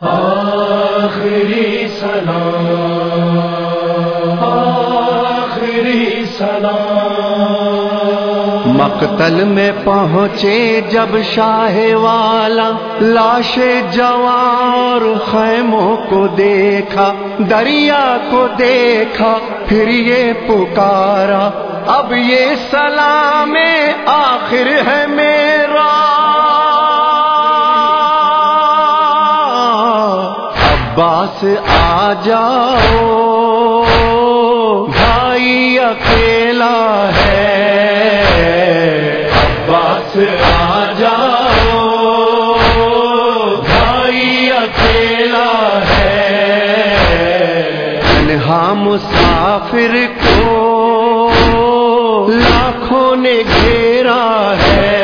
آخری سلام آخری سلام۔ مقتل میں پہنچے جب شاہ والا لاش جوار خیموں کو دیکھا، دریا کو دیکھا، پھر یہ پکارا، اب یہ سلام آخر ہے میرا۔ عباس آ جاؤ۔ بھائی اکیلا ہے۔ عباس آ جاؤ۔ بھائی اکیلا ہے۔ تنہا مسافر کو لاکھوں نے گھیرا ہے۔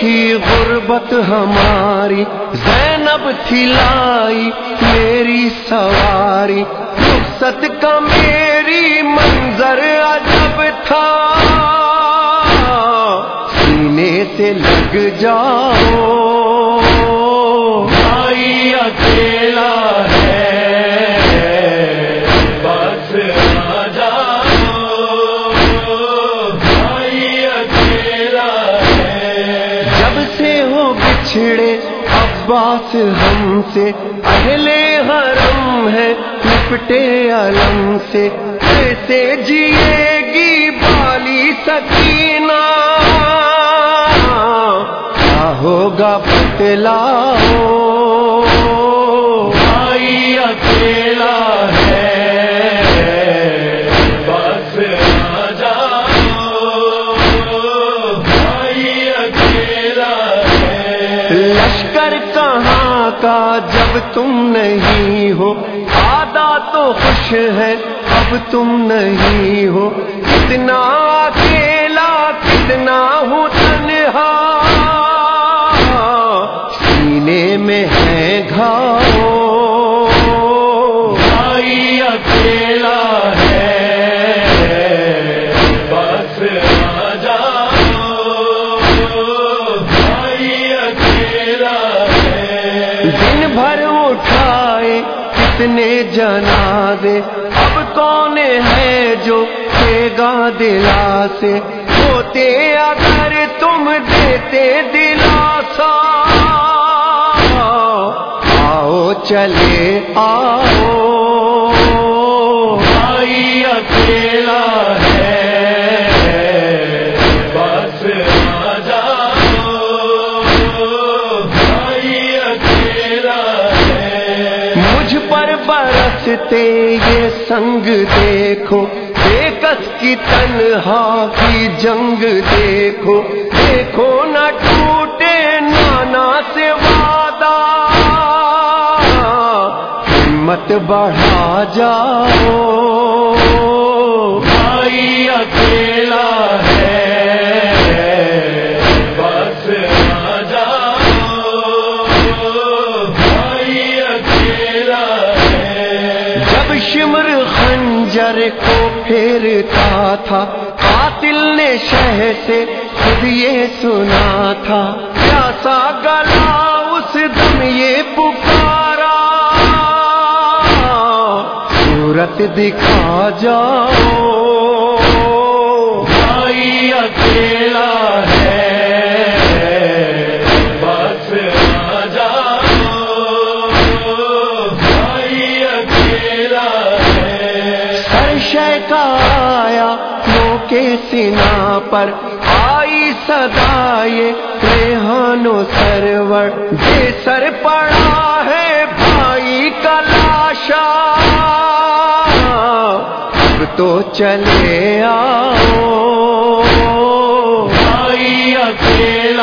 تھی غربت ہماری، زینب تھلائی میری سواری۔ رخصت کا میری منظر عجب تھا۔ سینے سے لگ جاؤ ہو بچھڑے عباس ہم سے، اہل حرم ہے، لپٹے علم سے۔ کیسے جیے گی بالی سکینہ۔ کیا ہوگا پتلا کا جب تم نہیں ہو۔ آدھا تو خوش ہے، اب تم نہیں ہو۔ کتنا اکیلا، کتنا ہوں تنہا۔ سینے میں ہے گھاؤ۔ کتنے جنازے۔ اب کون ہے جو دے گا دلا سے؟ ہوتے اگر تم دیتے دلاسا۔ آؤ چلے، آؤ۔ برستے یہ سنگ دیکھو بےکس کی تنہا کی جنگ دیکھو۔ دیکھو نہ ٹوٹے نانا سے وعدہ۔ ہمت بڑھا جاؤ۔ بھائی اکیلا خنجر کو پھیرتا تھا، قاتل نے شہر سے خود یہ سنا تھا۔ پیاسا گلا اس دم یہ پکارا۔ صورت دکھا جاؤ۔ جھٹکایا مو کے سنا پر۔ آئی سدائے ریحان و سرور۔ یہ سر پڑا ہے بھائی کا لاشا۔ اب تو چلے آؤ۔ بھائی اکیلا